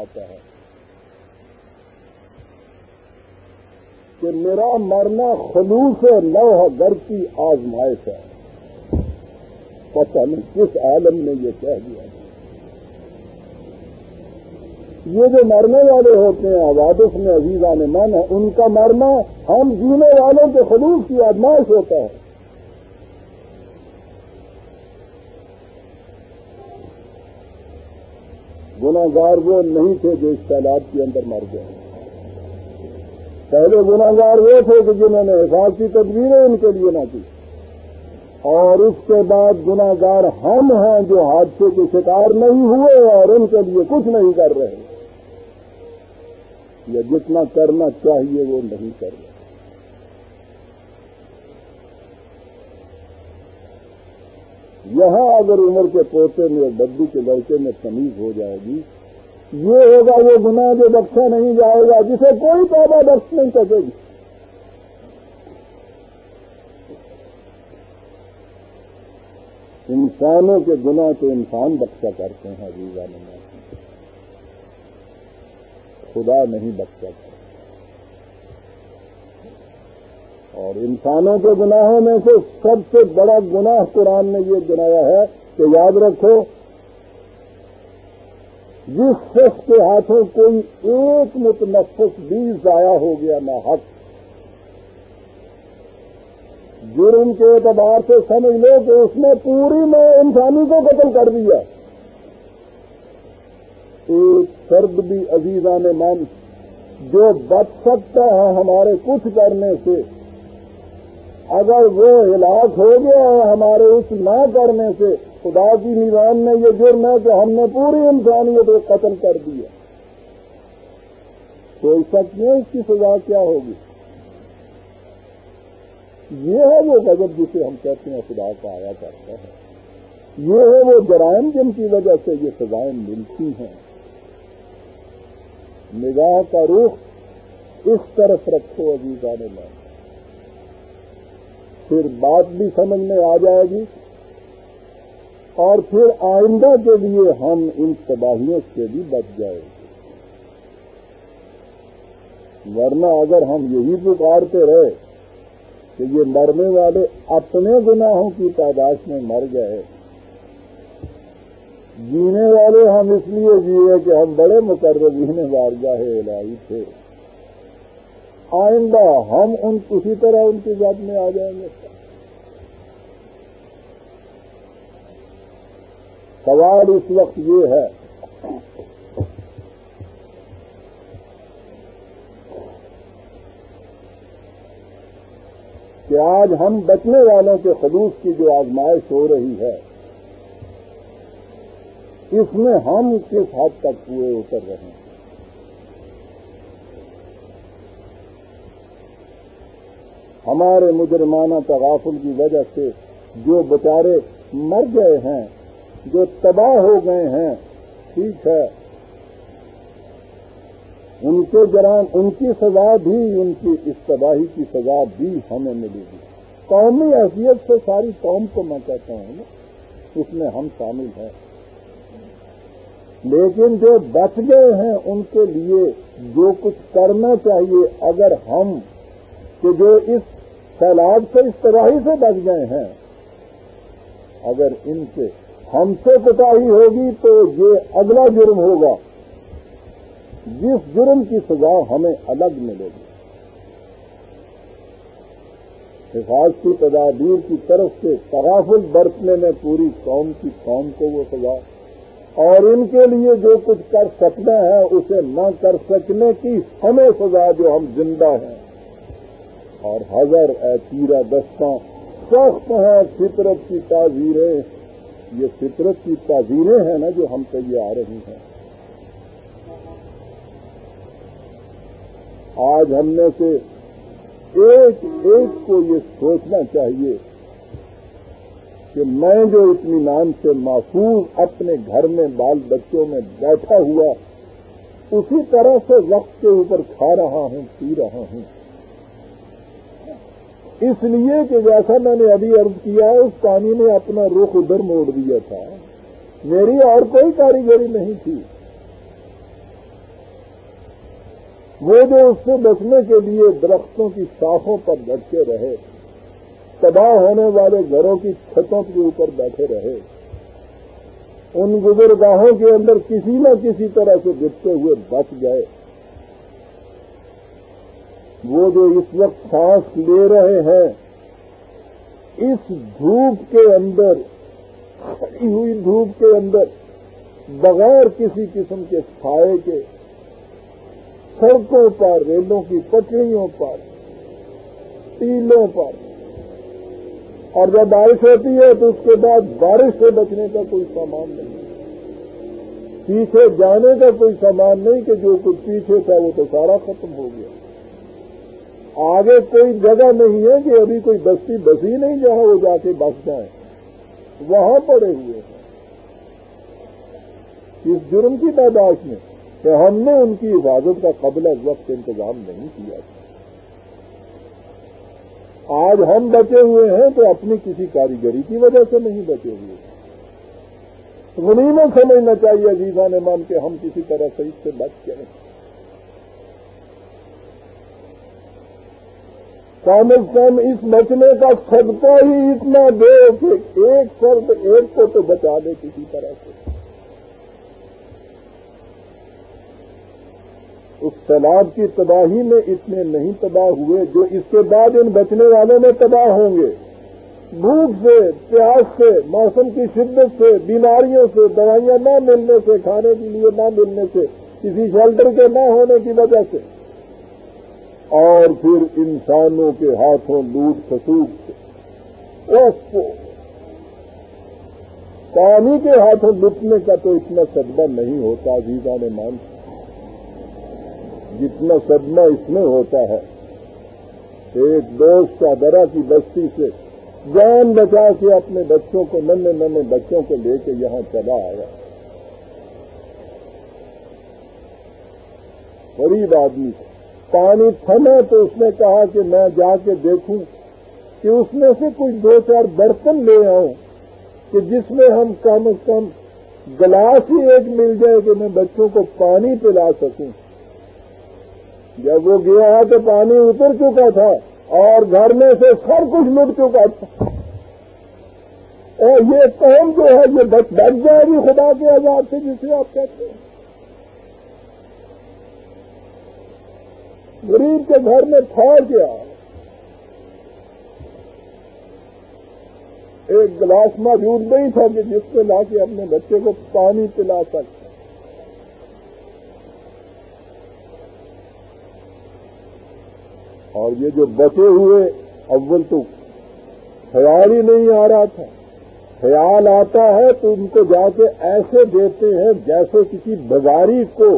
آتا ہے۔ کہ میرا مرنا خلوص لوہ گر کی آزمائش ہے۔ پتہ نہیں کس عالم نے یہ کہہ دیا۔ یہ جو مرنے والے ہوتے ہیں عبادت میں عزیزہ نے من ہے، ان کا مرنا ہم جینے والوں کے خلوص کی آزمائش ہوتا ہے۔ گناگار وہ نہیں تھے جو اس تعداد کے اندر مر گئے۔ پہلے گناگار وہ تھے کہ جنہوں نے حفاظتی تدبیریں ان کے لیے نہ کی۔ اور اس کے بعد گناگار ہم ہیں جو حادثے کے شکار نہیں ہوئے اور ان کے لیے کچھ نہیں کر رہے۔ یا جتنا کرنا چاہیے وہ نہیں کر رہے۔ یہاں اگر عمر کے پوتے میں اور بدو کے لڑکے میں تمیز ہو جائے گی، یہ ہوگا وہ گناہ جو بخشا نہیں جائے گا، جسے کوئی پیدا بخش نہیں سکے گی۔ انسانوں کے گناہ تو انسان بخشا کرتے ہیں ویزا نما خدا نہیں بخشا کرتا۔ اور انسانوں کے گناہوں میں سے سب سے بڑا گناہ قرآن نے یہ گنایا ہے کہ یاد رکھو، جس شخص کے ہاتھوں کوئی ایک متنفس بھی ضائع ہو گیا نہ حق۔ جرم کے اعتبار سے سمجھ لو کہ اس نے پوری میں انسانی کو قتل کر دیا۔ ایک فرد بھی عزیزان من جو بچ سکتا ہے ہمارے کچھ کرنے سے اگر وہ ہلاک ہو گیا ہے ہمارے اس نہ کرنے سے، خدا کی نظام میں یہ جرم ہے کہ ہم نے پوری انسانیت کو قتل کر دیا۔ سوچ سکتے ہیں اس کی سزا کیا ہوگی۔ یہ ہے وہ غضب جسے ہم کہتے ہیں، خدا کا آیا کرتا ہے۔ یہ ہے وہ جرائم جن کی وجہ سے یہ سزائیں ملتی ہیں۔ نگاہ کا رخ اس طرف رکھو ابھی جانے میں پھر بات بھی سمجھ میں آ جائے گی۔ اور پھر آئندہ کے لیے ہم ان تباہیوں سے بھی بچ جائیں گے۔ ورنہ اگر ہم یہی پکارتے رہے کہ یہ مرنے والے اپنے گناہوں کی تعداد میں مر گئے، جینے والے ہم اس لیے جیے کہ ہم بڑے مقررین بارگاہ الہی تھے۔ آئندہ ہم ان اسی طرح ان کی ذات میں آ جائیں گے۔ سوال اس وقت یہ ہے کہ آج ہم بچنے والوں کے خلوص کی جو آزمائش ہو رہی ہے، اس میں ہم کس حد تک پورے اتر رہے ہیں؟ ہمارے مجرمانہ تغافل کی وجہ سے جو بچارے مر گئے ہیں، جو تباہ ہو گئے ہیں، ٹھیک ہے۔ ان کے جرام ان کی سزا بھی، ان کی اس تباہی کی سزا بھی ہمیں ملے گی۔ قومی حیثیت سے ساری قوم کو میں کہتا ہوں اس میں ہم شامل ہیں۔ لیکن جو بچ گئے ہیں، ان کے لیے جو کچھ کرنا چاہیے، اگر ہم، کہ جو اس سیلاب سے اس تباہی سے بچ گئے ہیں۔ اگر ان سے ہم سے کوتاہی ہوگی تو یہ اگلا جرم ہوگا۔ جس جرم کی سزا ہمیں الگ ملے گی۔ حفاظتی تدابیر کی طرف سے تغافل برتنے میں پوری قوم کی قوم کو وہ سزا۔ اور ان کے لیے جو کچھ کر سکنا ہے اسے نہ کر سکنے کی ہمیں سزا جو ہم زندہ ہیں۔ اور حضر اے تیرا دستاں سخت ہیں فطرت کی تعزیریں۔ یہ فطرت کی تعزیریں ہیں نا جو ہم پہ یہ آ رہی ہیں۔ آج ہم میں سے ایک ایک کو یہ سوچنا چاہیے کہ میں جو اطمینان سے محفوظ اپنے گھر میں بال بچوں میں بیٹھا ہوا، اسی طرح سے وقت کے اوپر کھا رہا ہوں، پی رہا ہوں۔ اس لیے کہ جیسا میں نے ابھی عرض کیا، اس پانی نے اپنا رخ ادھر موڑ دیا تھا۔ میری اور کوئی کاریگری نہیں تھی۔ وہ جو اس سے بچنے کے لیے درختوں کی شاخوں پر لٹکے رہے، تباہ ہونے والے گھروں کی چھتوں کے اوپر بیٹھے رہے، ان گزرگاہوں کے اندر کسی نہ کسی طرح سے گرتے ہوئے بچ گئے۔ وہ جو اس وقت سانس لے رہے ہیں، اس دھوپ کے اندر، کھڑی ہوئی دھوپ کے اندر، بغیر کسی قسم کے سائے کے، سڑکوں پر، ریلوں کی پٹریوں پر، ٹیلوں پر۔ اور جب بارش ہوتی ہے تو اس کے بعد بارش سے بچنے کا کوئی سامان نہیں۔ پیچھے جانے کا کوئی سامان نہیں کہ جو کچھ پیچھے تھا وہ تو سارا ختم ہو گیا۔ آگے کوئی جگہ نہیں ہے کہ ابھی کوئی بستی بسی نہیں جہاں وہ جا کے بس جائیں وہاں پڑے ہوئے ہیں۔ اس جرم کی تعداد میں کہ ہم نے ان کی حفاظت کا قبل وقت انتظام نہیں کیا۔ تھا آج ہم بچے ہوئے ہیں تو اپنی کسی کاریگری کی وجہ سے نہیں بچے ہوئے۔ غنیمت سمجھنا چاہیے عزیزہ نے مان کے ہم کسی طرح سے اس سے بچ جائیں۔ کم از کم اس بچنے کا صدقہ ہی اتنا دے کہ ایک فرد ایک کو تو بچا دے کسی طرح سے۔ اس سیلاب کی تباہی میں اتنے نہیں تباہ ہوئے جو اس کے بعد ان بچنے والوں میں تباہ ہوں گے۔ بھوک سے، پیاس سے، موسم کی شدت سے، بیماریوں سے، دوائیاں نہ ملنے سے، کھانے کے لیے نہ ملنے سے، کسی شیلٹر کے نہ ہونے کی وجہ سے۔ اور پھر انسانوں کے ہاتھوں لوٹ خسوٹ سے پانی کے ہاتھوں لٹنے کا تو اتنا صدمہ نہیں ہوتا، عزیزہ نے مانتا جتنا صدمہ اس میں ہوتا ہے، ایک دوست کا درا کی بستی سے جان بچا کے اپنے بچوں کو، ننے ننے بچوں کو لے کے یہاں چلا آیا۔ غریب آدمی پانی تھما تو اس نے کہا کہ میں جا کے دیکھوں کہ اس میں سے کچھ دو چار برتن لے آؤں کہ جس میں ہم کم از کم گلاس ہی ایک مل جائے کہ میں بچوں کو پانی پلا سکوں۔ جب وہ گیا تو پانی اتر چکا تھا اور گھر میں سے سب کچھ لٹ چکا تھا۔ اور یہ قوم جو ہے، یہ بچ جائے گی، خدا کے آزاد سے جسے آپ کہتے ہیں۔ غریب کے گھر میں تھا کیا ایک گلاس موجود نہیں تھا کہ جس میں لا کے اپنے بچے کو پانی پلا سکتے اور یہ جو بچے ہوئے، اول تو خیال ہی نہیں آ رہا تھا۔ خیال آتا ہے تو ان کو جا کے ایسے دیتے ہیں جیسے کسی بازاری کو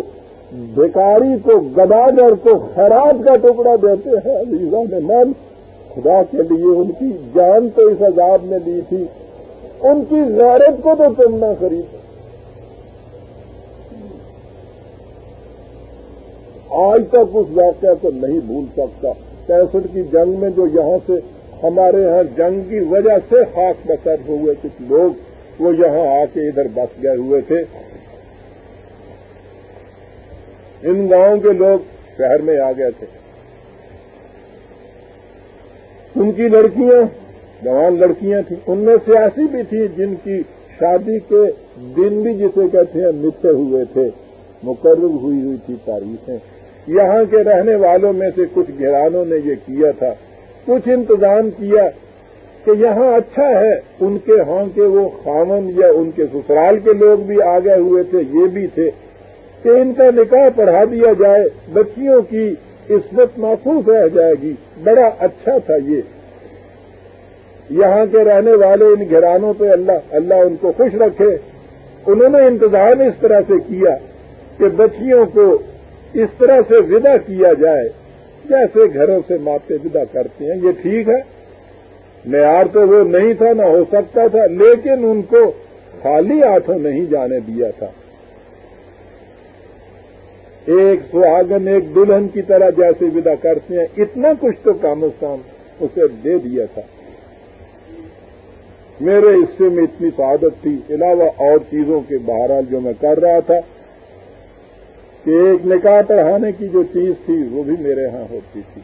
بیکاری کو گداگر کو خیرات کا ٹکڑا دیتے ہیں عزیزہ نے من خدا کے لیے ان کی جان تو اس عذاب میں لی تھی۔ ان کی غیرت کو تو تم نہ خرید۔ آج تک اس واقعہ کو نہیں بھول سکتا۔ پینسٹھ کی جنگ میں جو یہاں سے ہمارے یہاں جنگ کی وجہ سے خاص بسر ہوئے کچھ لوگ، وہ یہاں آ کے ادھر بس گئے ہوئے تھے۔ ان گاؤں کے لوگ شہر میں آ گئے تھے۔ ان کی لڑکیاں، جوان لڑکیاں تھیں۔ ان میں سیاسی بھی تھی جن کی شادی کے دن بھی جسے کہتے ہیں مٹے ہوئے تھے، مقرر ہوئی ہوئی تھی تاریخیں۔ یہاں کے رہنے والوں میں سے کچھ گھرانوں نے یہ کیا تھا۔ کچھ انتظام کیا کہ یہاں اچھا ہے، ان کے ہاں کے وہ خامن یا ان کے سسرال کے لوگ بھی آ گئے ہوئے تھے، یہ بھی تھے۔ کہ ان کا نکاح پڑھا دیا جائے، بچیوں کی عصمت محفوظ رہ جائے گی۔ بڑا اچھا تھا یہ۔ یہاں کے رہنے والے ان گھرانوں پہ اللہ اللہ ان کو خوش رکھے۔ انہوں نے انتظام اس طرح سے کیا کہ بچیوں کو اس طرح سے ودا کیا جائے جیسے گھروں سے ماتے ودا کرتے ہیں۔ یہ ٹھیک ہے۔ معیار تو وہ نہیں تھا، نہ ہو سکتا تھا، لیکن ان کو خالی ہاتھوں نہیں جانے دیا تھا۔ ایک سہاگن ایک دلہن کی طرح جیسے ودا کرتے ہیں۔ اتنا کچھ تو کام و کام اسے دے دیا تھا۔ میرے حصے میں اتنی سعادت تھی۔ علاوہ اور چیزوں کے بہرحال جو میں کر رہا تھا، کہ ایک نکاح پڑھانے کی جو چیز تھی، وہ بھی میرے ہاں ہوتی تھی۔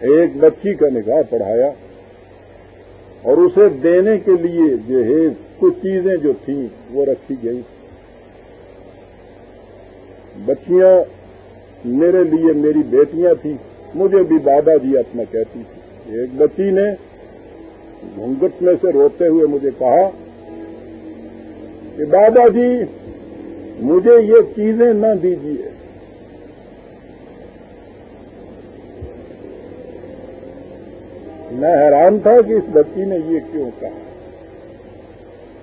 ایک بچی کا نکاح پڑھایا اور اسے دینے کے لیے جہیز کچھ چیزیں جو تھیں، وہ رکھی گئی۔ تھی بچیاں میرے لیے میری بیٹیاں تھیں، مجھے بھی بابا جی اپنا کہتی تھی۔ ایک بچی نے گھونگٹ میں سے روتے ہوئے مجھے کہا کہ بابا جی مجھے یہ چیزیں نہ دیجیے میں حیران تھا کہ اس بچی نے یہ کیوں کہا۔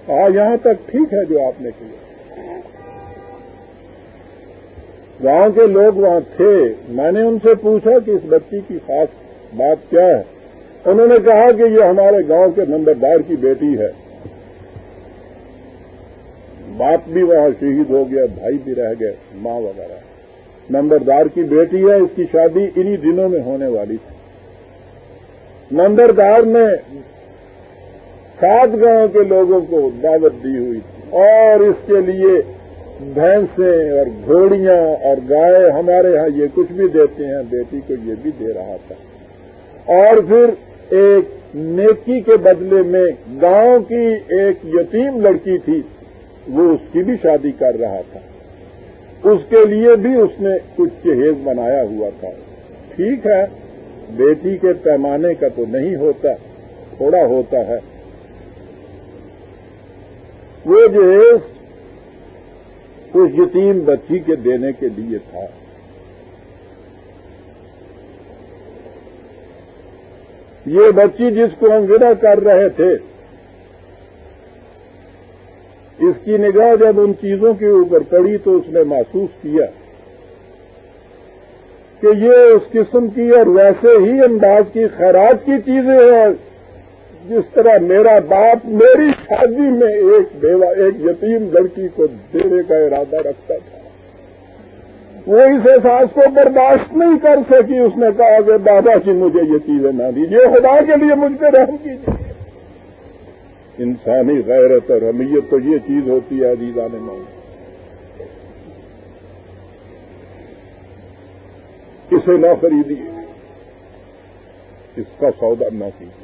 کہا، یہاں تک ٹھیک ہے جو آپ نے کیا۔ گاؤں کے لوگ وہاں تھے۔ میں نے ان سے پوچھا کہ اس بچی کی خاص بات کیا ہے؟ انہوں نے کہا کہ یہ ہمارے گاؤں کے نمبردار کی بیٹی ہے۔ باپ بھی وہاں شہید ہو گیا، بھائی بھی رہ گئے، ماں وغیرہ۔ نمبردار کی بیٹی ہے، اس کی شادی انہی دنوں میں ہونے والی تھی۔ نمبردار نے سات گاؤں کے لوگوں کو دعوت دی ہوئی تھی اور اس کے لیے بھینسیں اور گھوڑیاں اور گائے ہمارے ہاں یہ کچھ بھی دیتے ہیں، بیٹی کو یہ بھی دے رہا تھا۔ اور پھر ایک نیکی کے بدلے میں گاؤں کی ایک یتیم لڑکی تھی، وہ اس کی بھی شادی کر رہا تھا۔ اس کے لیے بھی اس نے کچھ جہیز بنایا ہوا تھا۔ ٹھیک ہے، بیٹی کے پیمانے کا تو نہیں ہوتا، تھوڑا ہوتا ہے۔ وہ جو ہے اس یتیم بچی کے دینے کے لیے تھا۔ یہ بچی جس کو ہم ودا کر رہے تھے، اس کی نگاہ جب ان چیزوں کے اوپر پڑی تو اس نے محسوس کیا کہ یہ اس قسم کی اور ویسے ہی انداز کی خیرات کی چیزیں ہیں۔ جس طرح میرا باپ میری شادی میں ایک بیوہ، ایک یتیم لڑکی کو دینے کا ارادہ رکھتا تھا، وہ اس احساس کو برداشت نہیں کر سکی۔ اس نے کہا کہ بابا جی مجھے یہ چیزیں نہ دیجیے خدا کے لیے مجھ پہ رحم کیجیے انسانی غیرت اور امیت تو یہ چیز ہوتی ہے عزیزان مانگ اسے نہ خریدیے، اس کا سودا نہ کیجیے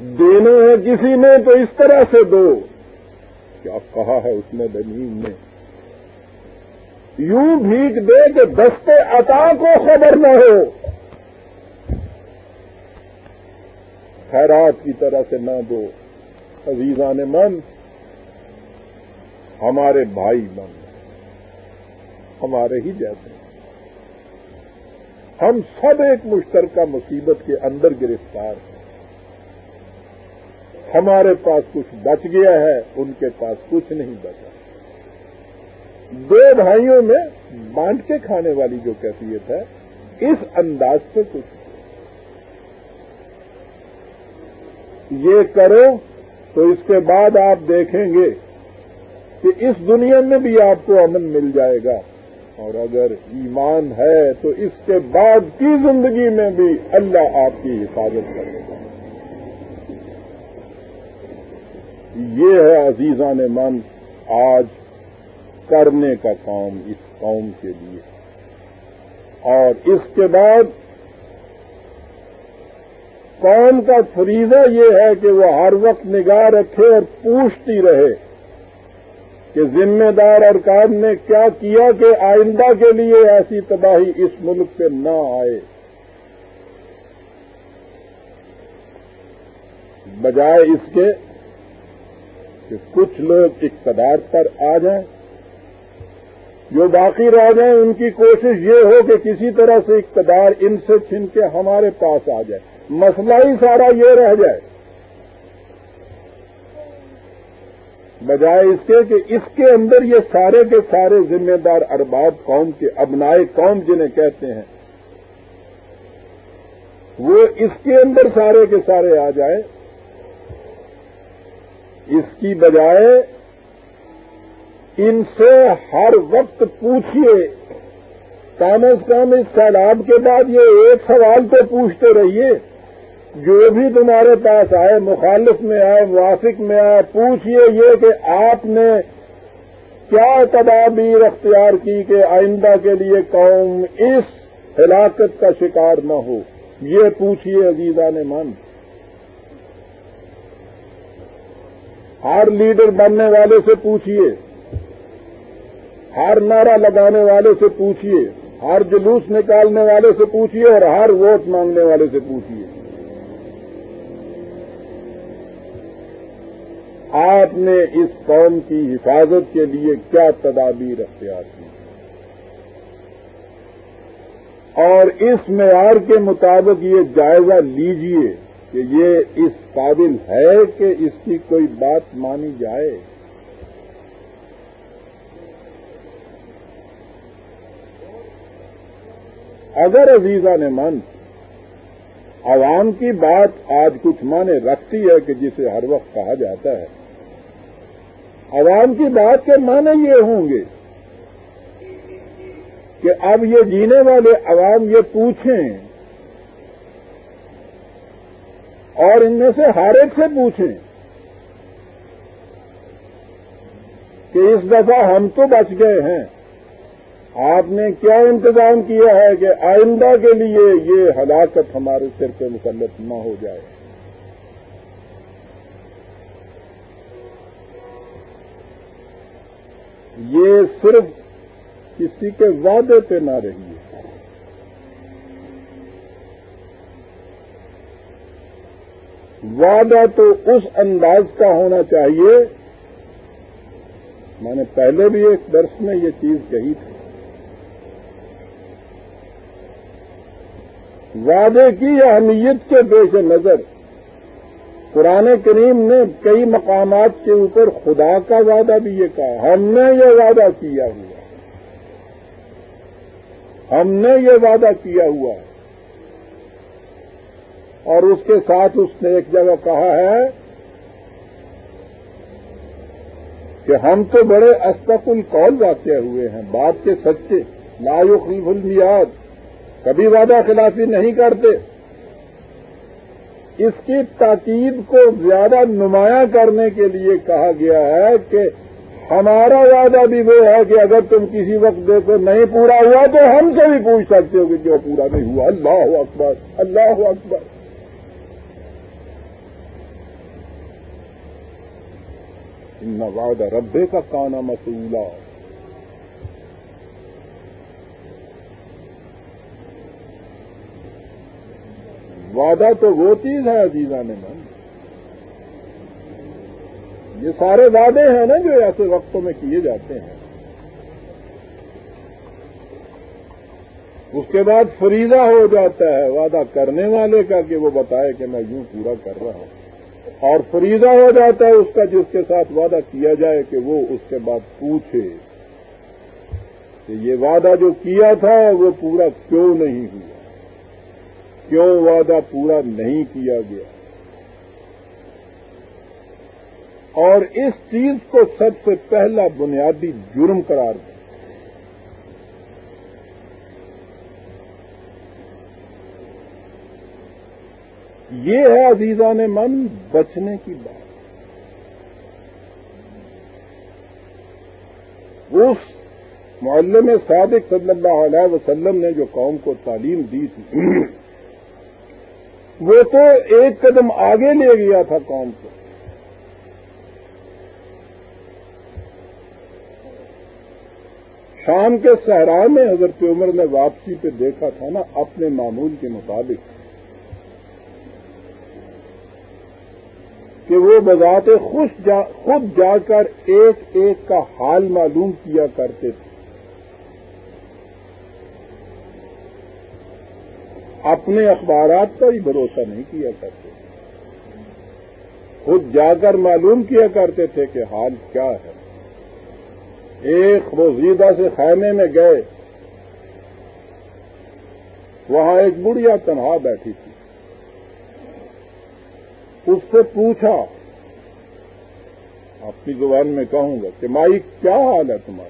دینے ہیں، کسی نے تو اس طرح سے دو۔ کیا کہا ہے اس نے زمین نے؟ یوں بھیگ دے کہ دستے عطا کو خبر نہ ہو۔ خیرات کی طرح سے نہ دو۔ عزیزان من۔ ہمارے بھائی بن ہمارے ہی جیسے۔ ہم سب ایک مشترکہ مصیبت کے اندر گرفتار ہیں۔ ہمارے پاس کچھ بچ گیا ہے، ان کے پاس کچھ نہیں بچا۔ دو بھائیوں میں بانٹ کے کھانے والی جو کیفیت ہے، اس انداز سے کچھ۔ یہ کرو تو اس کے بعد آپ دیکھیں گے کہ اس دنیا میں بھی آپ کو امن مل جائے گا۔ اور اگر ایمان ہے تو اس کے بعد کی زندگی میں بھی اللہ آپ کی حفاظت کرے گا۔ یہ ہے عزیزان من، آج کرنے کا کام اس قوم کے لیے۔ اور اس کے بعد قوم کا فریضہ یہ ہے کہ وہ ہر وقت نگاہ رکھے اور پوچھتی رہے کہ ذمہ دار ارکان نے کیا کیا کہ آئندہ کے لیے ایسی تباہی اس ملک سے نہ آئے۔ بجائے اس کے کہ کچھ لوگ اقتدار پر آ جائیں، جو باقی رہ جائیں، ان کی کوشش یہ ہو کہ کسی طرح سے اقتدار ان سے چھن کے ہمارے پاس آ جائے۔ مسئلہ ہی سارا یہ رہ جائے۔ بجائے اس کے کہ اس کے اندر یہ سارے کے سارے ذمہ دار ارباب قوم کے ابنائے قوم جنہیں کہتے ہیں، وہ اس کے اندر سارے کے سارے آ جائیں۔ اس کی بجائے ان سے ہر وقت پوچھیے کم از کم اس سیلاب کے بعد یہ ایک سوال تو پوچھتے رہیے جو بھی تمہارے پاس آئے، مخالف میں آئے، موافق میں آئے، پوچھئے یہ کہ آپ نے کیا تدابیر اختیار کی کہ آئندہ کے لیے قوم اس ہلاکت کا شکار نہ ہو؟ یہ پوچھئے عزیزہ نے من۔ ہر لیڈر بننے والے سے پوچھئے، ہر نعرہ لگانے والے سے پوچھئے، ہر جلوس نکالنے والے سے پوچھئے اور ہر ووٹ مانگنے والے سے پوچھئے۔ آپ نے اس قوم کی حفاظت کے لیے کیا تدابیر اختیار کی؟ اور اس معیار کے مطابق یہ جائزہ لیجیے کہ یہ اس قابل ہے کہ اس کی کوئی بات مانی جائے۔ اگر عزیزہ نے من عوام کی بات آج کچھ مانے رکھتی ہے کہ جسے ہر وقت کہا جاتا ہے، عوام کی بات کے معنی یہ ہوں گے کہ اب یہ جینے والے عوام یہ پوچھیں اور ان میں سے ہر ایک سے پوچھیں کہ اس دفعہ ہم تو بچ گئے ہیں۔ آپ نے کیا انتظام کیا ہے کہ آئندہ کے لیے یہ ہلاکت ہمارے سر پہ مسلط نہ ہو جائے؟ یہ صرف کسی کے وعدے پہ نہ رہی ہے وعدہ تو اس انداز کا ہونا چاہیے، میں نے پہلے بھی ایک درس میں یہ چیز کہی تھی۔ وعدے کی اہمیت کے پیش نظر، قرآن کریم نے کئی مقامات کے اوپر خدا کا وعدہ بھی یہ کہا، ہم نے یہ وعدہ کیا ہوا۔ ہم نے یہ وعدہ کیا ہوا۔ اور اس کے ساتھ اس نے ایک جگہ کہا ہے کہ ہم تو بڑے استق القول واقع ہوئے ہیں، بات کے سچے، لا یخلیف المیاد کبھی وعدہ خلافی نہیں کرتے۔ اس کی تاکید کو زیادہ نمایاں کرنے کے لیے کہا گیا ہے کہ ہمارا وعدہ بھی وہ ہے کہ اگر تم کسی وقت دیکھو نہیں پورا ہوا تو ہم سے بھی پوچھ سکتے ہو کہ کیوں پورا نہیں ہوا۔ اللہ اکبر اللہ اکبر۔ ان وعدہ ربے کا کانا مسولہ وعدہ تو وہ چیز ہے عزیزہ نے من یہ سارے وعدے ہیں نا جو ایسے وقتوں میں کیے جاتے ہیں۔ اس کے بعد فریضہ ہو جاتا ہے وعدہ کرنے والے کا کہ وہ بتائے کہ میں یوں پورا کر رہا ہوں۔ اور فریضہ ہو جاتا ہے اس کا جس کے ساتھ وعدہ کیا جائے کہ وہ اس کے بعد پوچھے۔ کہ یہ وعدہ جو کیا تھا وہ پورا کیوں نہیں ہوا؟ کیوں وعدہ پورا نہیں کیا گیا؟ اور اس چیز کو سب سے پہلا بنیادی جرم قرار دیں یہ ہے عزیزان من بچنے کی بات۔ اس معلم صادق صلی اللہ علیہ وسلم نے جو قوم کو تعلیم دی تھی، وہ تو ایک قدم آگے لے گیا تھا قوم کو۔ شام کے صحرا میں حضرت عمر نے واپسی پہ دیکھا تھا نا، اپنے معمول کے مطابق۔ کہ وہ بذات خوش جا خود جا کر ایک ایک کا حال معلوم کیا کرتے تھے۔ اپنے اخبارات پر ہی بھروسہ نہیں کیا کرتے خود جا کر معلوم کیا کرتے تھے کہ حال کیا ہے۔ ایک روزیدہ سے خیمے میں گئے۔ وہاں ایک بڑھیا تنہا بیٹھی تھی۔ اس سے پوچھا اپنی زبان میں کہوں گا کہ مائی، کیا حال ہے تمہارا؟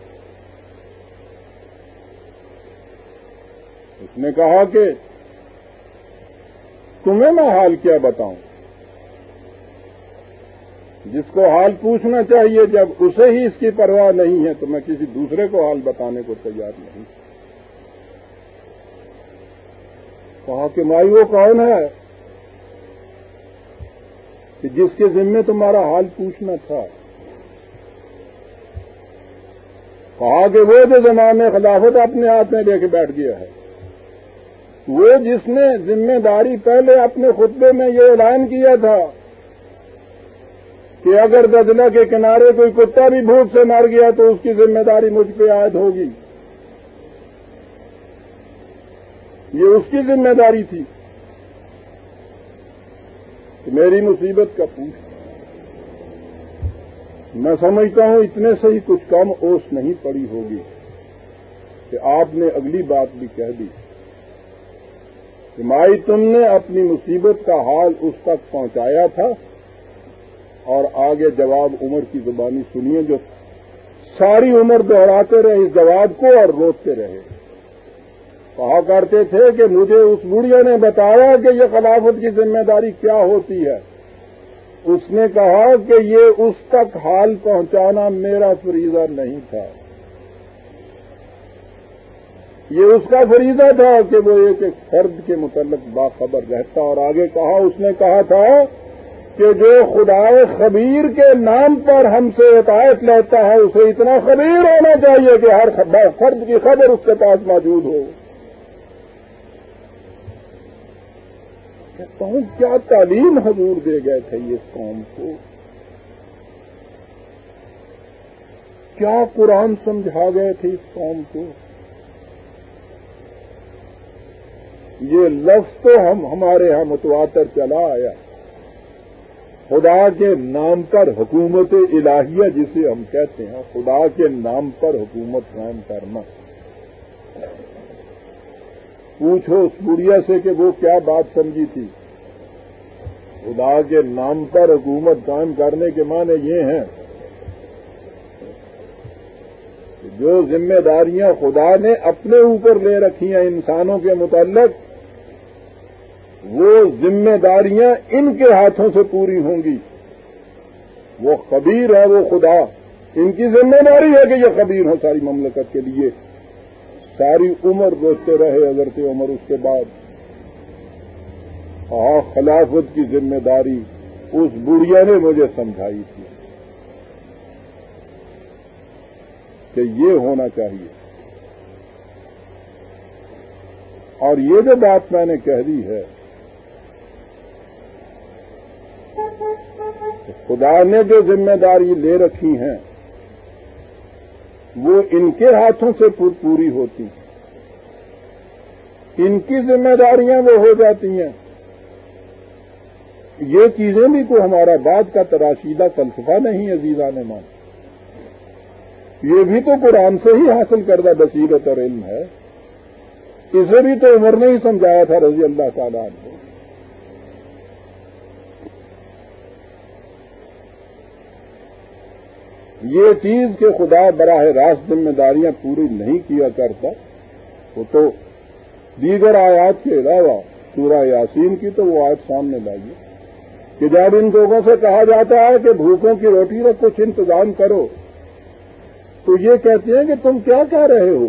اس نے کہا کہ تمہیں میں حال کیا بتاؤں؟ جس کو حال پوچھنا چاہیے، جب اسے ہی اس کی پرواہ نہیں ہے، تو میں کسی دوسرے کو حال بتانے کو تیار نہیں۔ کہا کہ مائی، وہ کون ہے؟ کہ جس کے ذمے تمہارا حال پوچھنا تھا۔ کہا کہ وہ جو زمانے خلافت اپنے ہاتھ میں لے کے بیٹھ گیا ہے، وہ جس نے ذمہ داری پہلے اپنے خطبے میں یہ اعلان کیا تھا کہ اگر دجلہ کے کنارے کوئی کتا بھی بھوک سے مر گیا تو اس کی ذمہ داری مجھ پہ عائد ہوگی۔ یہ اس کی ذمہ داری تھی۔ کہ میری مصیبت کا پوچھ۔ میں سمجھتا ہوں اتنے سے ہی کچھ کم اوس نہیں پڑی ہوگی کہ آپ نے اگلی بات بھی کہہ دی۔ کہ مائی تم نے اپنی مصیبت کا حال اس تک پہنچایا تھا اور آگے جواب عمر کی زبانی سنیے جو ساری عمر دوہراتے رہے، اس جواب کو اور روکتے رہے۔ کہا کرتے تھے کہ مجھے اس بڑھیا نے بتایا کہ یہ خلافت کی ذمہ داری کیا ہوتی ہے۔ اس نے کہا کہ یہ اس تک حال پہنچانا میرا فریضہ نہیں تھا۔ یہ اس کا فریضہ تھا کہ وہ ایک ایک فرد کے متعلق باخبر رہتا اور آگے کہا، اس نے کہا تھا کہ جو خدا خبیر کے نام پر ہم سے عطایت لیتا ہے، اسے اتنا خبیر ہونا چاہیے کہ ہر فرد کی خبر اس کے پاس موجود ہو۔ ہوں کیا تعلیم حضور دے گئے تھے اس قوم کو؟ کیا قرآن سمجھا گئے تھے اس قوم کو؟ یہ لفظ تو ہم ہمارے یہاں متواتر چلا آیا۔ خدا کے نام پر حکومت الہیہ جسے ہم کہتے ہیں، خدا کے نام پر حکومت قائم کرنا۔ پوچھو اس بڑھیا سے کہ وہ کیا بات سمجھی تھی۔ خدا کے نام پر حکومت قائم کرنے کے معنی یہ ہیں جو ذمہ داریاں خدا نے اپنے اوپر لے رکھی ہیں انسانوں کے متعلق، وہ ذمہ داریاں ان کے ہاتھوں سے پوری ہوں گی۔ وہ خبیر ہے وہ خدا۔ ان کی ذمہ داری ہے کہ یہ خبیر ہو ساری مملکت کے لیے۔ ساری عمر روتے رہے اگر عمر اس کے بعد۔ اور خلافت کی ذمہ داری اس بڑھیا نے مجھے سمجھائی تھی کہ یہ ہونا چاہیے۔ اور یہ جو بات میں نے کہہ دی ہے خدا نے جو ذمہ داری لے رکھی ہیں وہ ان کے ہاتھوں سے پوری ہوتی ان کی ذمہ داریاں وہ ہو جاتی ہیں۔ یہ چیزیں بھی تو ہمارا بعد کا تراشیدہ فلسفہ نہیں، عزیزان مان یہ بھی تو قرآن سے ہی حاصل کردہ بصیرت اور علم ہے۔ اسے بھی تو عمر نے ہی سمجھایا تھا، رضی اللہ تعالیٰ نے یہ چیز کہ خدا براہ راست ذمہ داریاں پوری نہیں کیا کرتا، وہ تو دیگر آیات کے علاوہ سورہ یاسین کی تو وہ آیت سامنے لائیے کہ جب ان لوگوں سے کہا جاتا ہے کہ بھوکوں کی روٹی کا کچھ انتظام کرو۔ تو یہ کہتے ہیں کہ تم کیا کہہ رہے ہو؟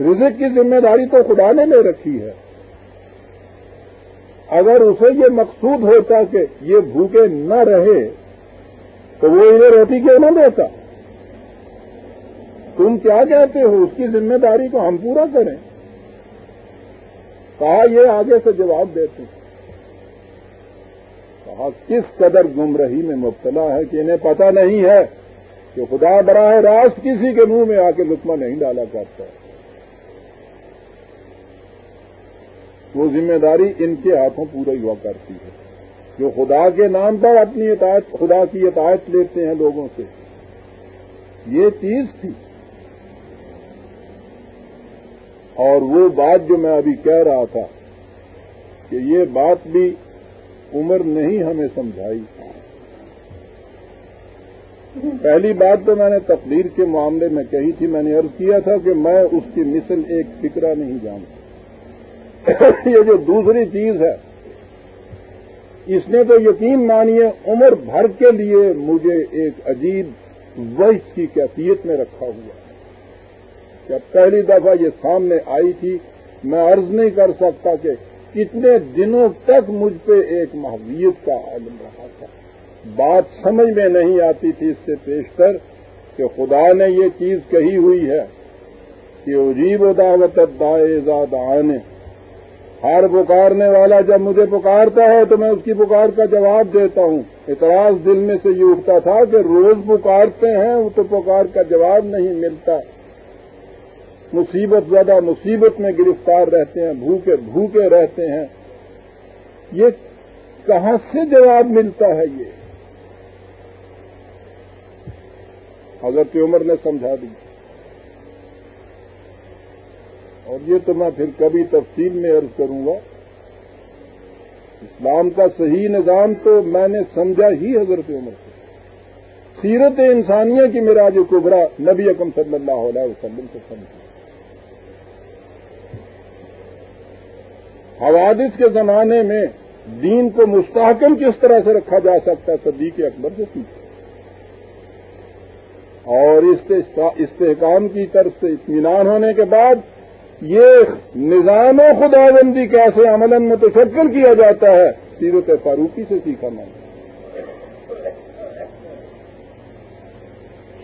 رزق کی ذمہ داری تو خدا نے لے رکھی ہے۔ اگر اسے یہ مقصود ہوتا کہ یہ بھوکے نہ رہے، تو وہ انہیں روٹی کیوں نہ دیتا؟ تم کیا کہتے ہو؟ اس کی ذمہ داری کو ہم پورا کریں۔ کہا یہ آگے سے جواب دیتے۔ کہا، کس قدر گمرہی میں مبتلا ہے کہ انہیں پتہ نہیں ہے کہ خدا براہ راست کسی کے منہ میں آ کے لکما نہیں ڈالا کرتا وہ ذمہ داری ان کے ہاتھوں پورا ہوا کرتی ہے۔ جو خدا کے نام پر اپنی اطاعت، خدا کی اطاعت لیتے ہیں لوگوں سے۔ یہ چیز تھی۔ اور وہ بات جو میں ابھی کہہ رہا تھا کہ یہ بات بھی عمر نہیں ہمیں سمجھائی۔ پہلی بات تو میں نے تقدیر کے معاملے میں کہی تھی، میں نے عرض کیا تھا کہ میں اس کی مثل ایک فکرہ نہیں جانتا۔ یہ جو دوسری چیز ہے، اس نے تو یقین مانیے عمر بھر کے لیے مجھے ایک عجیب وحش کی کیفیت میں رکھا ہوا جب پہلی دفعہ یہ سامنے آئی تھی، میں عرض نہیں کر سکتا کہ کتنے دنوں تک مجھ پہ ایک محویت کا عالم رہا تھا۔ بات سمجھ میں نہیں آتی تھی اس سے پیشتر کہ خدا نے یہ چیز کہی ہوئی ہے کہ عجیب و دعوت دائے آنے ہر پکارنے والا جب مجھے پکارتا ہے تو میں اس کی پکار کا جواب دیتا ہوں۔ اعتراض دل میں سے یہ اٹھتا تھا کہ روز پکارتے ہیں، وہ تو پکار کا جواب نہیں ملتا۔ مصیبت زیادہ مصیبت میں گرفتار رہتے ہیں، بھوکے بھوکے رہتے ہیں۔ یہ کہاں سے جواب ملتا ہے یہ؟ حضرت عمر نے سمجھا دی اور یہ تو میں پھر کبھی تفصیل میں عرض کروں گا، اسلام کا صحیح نظام تو میں نے سمجھا ہی حضرت عمر سے۔ سیرت انسانیہ کی میرا جو کبرا نبی اکم صلی اللہ علیہ وسلم سے سمجھا۔ حوادث کے زمانے میں دین کو مستحکم کس طرح سے رکھا جا سکتا ہے، صدیق اکبر سے سیکھا اور استحکام کی طرف سے اطمینان ہونے کے بعد یہ نظام و خدا بندی کیسے عمل متشکل کیا جاتا ہے، سیرت فاروقی سے سیکھا میں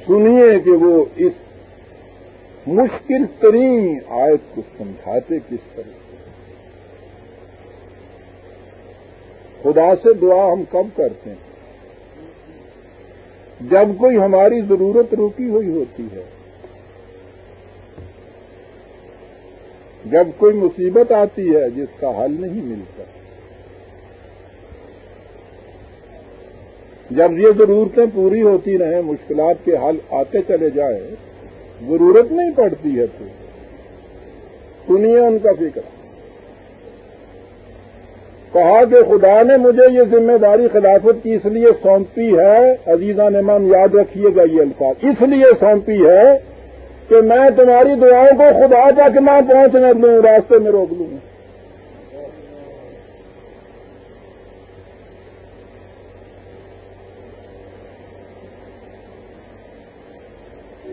سنیے کہ وہ اس مشکل ترین آیت کو سمجھاتے کس طرح سے؟ خدا سے دعا ہم کب کرتے ہیں؟ جب کوئی ہماری ضرورت روکی ہوئی ہوتی ہے۔ جب کوئی مصیبت آتی ہے جس کا حل نہیں ملتا۔ جب یہ ضرورتیں پوری ہوتی رہیں، مشکلات کے حل آتے چلے جائے ضرورت نہیں پڑتی ہے تو۔ سنیے ان کا فکر۔ کہا کہ خدا نے مجھے یہ ذمہ داری خلافت کی اس لیے سونپی ہے عزیزہ نمان یاد رکھیے گا یہ الفاظ۔ اس لیے سونپی ہے کہ میں تمہاری دعاؤں کو خدا تک نہ پہنچنے دوں راستے میں روک لوں۔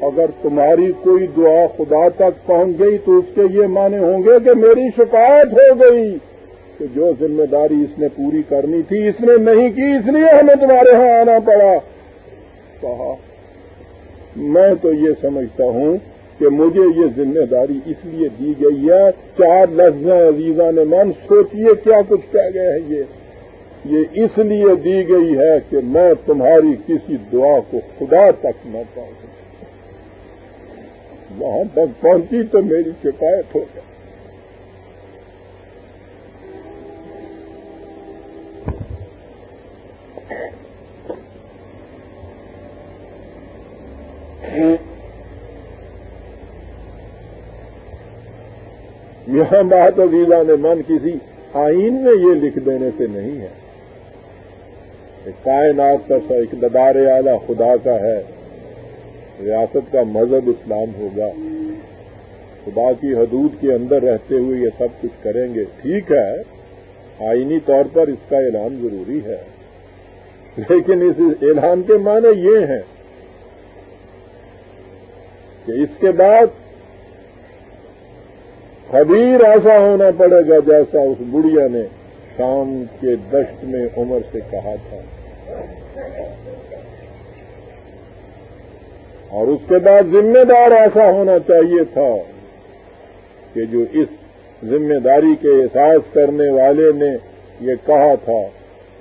اگر تمہاری کوئی دعا خدا تک پہنچ گئی تو اس کے یہ معنی ہوں گے کہ میری شکایت ہو گئی کہ جو ذمہ داری اس نے پوری کرنی تھی اس نے نہیں کی، اس لیے ہمیں تمہارے ہاں آنا پڑا۔ کہا میں تو یہ سمجھتا ہوں کہ مجھے یہ ذمہ داری اس لیے دی گئی ہے چار لفظ عزیزہ نے من سوچیے کیا کچھ کہہ گئے ہیں یہ۔ یہ اس لیے دی گئی ہے کہ میں تمہاری کسی دعا کو خدا تک نہ پہنچ وہاں تک پہنچی تو میری شکایت ہو گئی یہاں بات ویزا نے من کسی آئین میں یہ لکھ دینے سے نہیں ہے۔ کہ کائنات کا سا اقتدار اعلیٰ خدا کا ہے، ریاست کا مذہب اسلام ہوگا۔ خدا کی حدود کے اندر رہتے ہوئے یہ سب کچھ کریں گے، ٹھیک ہے۔ آئینی طور پر اس کا اعلان ضروری ہے۔ لیکن اس اعلان کے معنی یہ ہیں کہ اس کے بعد خبیر ایسا ہونا پڑے گا جیسا اس بڑھیا نے شام کے دشت میں عمر سے کہا تھا۔ اور اس کے بعد ذمہ دار ایسا ہونا چاہیے تھا کہ جو اس ذمہ داری کے احساس کرنے والے نے یہ کہا تھا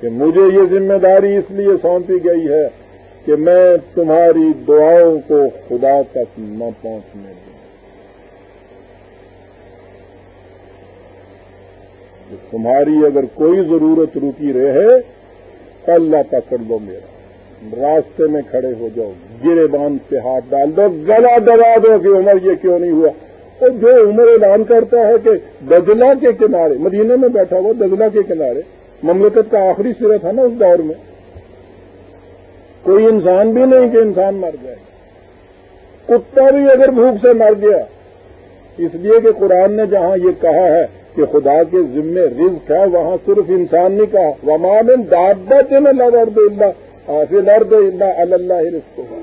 کہ مجھے یہ ذمہ داری اس لیے سونپی گئی ہے کہ میں تمہاری دعاؤں کو خدا تک نہ پہنچنے دوں۔ تمہاری اگر کوئی ضرورت رکی رہے، اللہ پکڑ دو میرا۔ راستے میں کھڑے ہو جاؤ، گرے باندھ سے ہاتھ ڈال دو، گلا دبا دو کہ عمر یہ کیوں نہیں ہوا۔ تو جو عمر اعلان کرتا ہے کہ دجلا کے کنارے مدینے میں بیٹھا ہوا دجلا کے کنارے، مملکت کا آخری سرا تھا نا اس دور میں۔ کوئی انسان بھی نہیں کہ انسان مر جائے۔ کتا بھی اگر بھوک سے مر گیا، اس لیے کہ قرآن نے جہاں یہ کہا ہے کہ خدا کے ذمے رزق ہے، وہاں صرف انسان نہیں کہا۔ ومان دادت میں لرد اللہ آفی لرد اللہ اللہ رزق ہوگا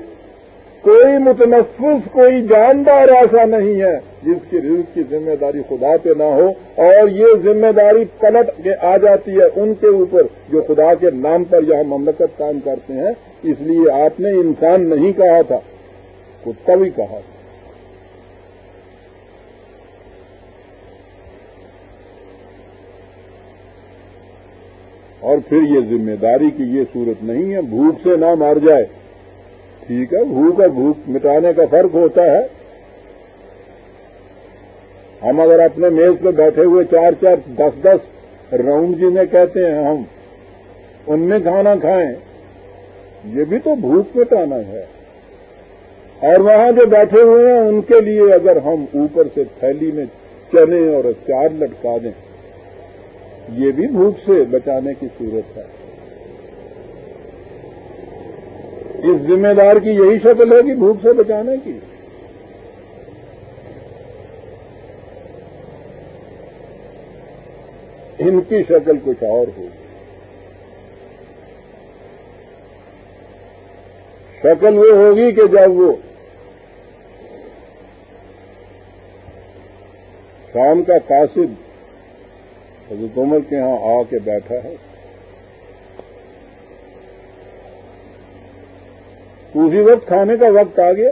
کوئی متنفس، کوئی جاندار ایسا نہیں ہے جس کی رزق کی ذمہ داری خدا پہ نہ ہو اور یہ ذمہ داری پلٹ کے آ جاتی ہے ان کے اوپر جو خدا کے نام پر یہاں مملکت کام کرتے ہیں۔ اس لیے آپ نے انسان نہیں کہا تھا، کتا بھی کہا تھا۔ اور پھر یہ ذمہ داری کی یہ صورت نہیں ہے، بھوک سے نہ مار جائے۔ ٹھیک ہے، بھوک اور بھوک مٹانے کا فرق ہوتا ہے۔ ہم اگر اپنے میز پہ بیٹھے ہوئے چار چار دس دس راؤنڈ جنہیں کہتے ہیں ہم، ان میں کھانا کھائیں۔ یہ بھی تو بھوک مٹانا ہے۔ اور وہاں جو بیٹھے ہوئے ہیں، ان کے لیے اگر ہم اوپر سے تھیلی میں چنے اور چار لٹکا دیں، یہ بھی بھوک سے بچانے کی صورت ہے۔ اس ذمہ دار کی یہی شکل ہے کہ بھوک سے بچانے کی۔ ان کی شکل کچھ اور ہوگی۔ شکل وہ ہوگی کہ جب وہ شام کا قاصد حضرت عمر کے ہاں آ کے بیٹھا ہے، اسی وقت کھانے کا وقت آ گیا۔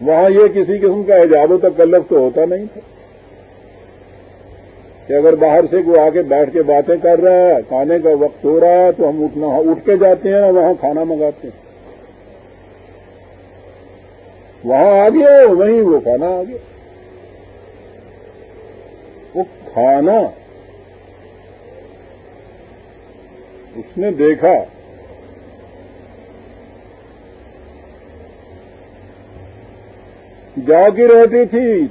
وہاں یہ کسی قسم کا ایجاب و تکلف تو ہوتا نہیں تھا۔ کہ اگر باہر سے کوئی آ کے بیٹھ کے باتیں کر رہا ہے، کھانے کا وقت ہو رہا ہے، تو ہم اٹھنا اٹھ کے جاتے ہیں وہاں کھانا منگاتے ہیں۔ وہاں آ گیا وہیں وہ کھانا آ گیا وہ کھانا اس نے دیکھا۔ جا کی رہتی تھی۔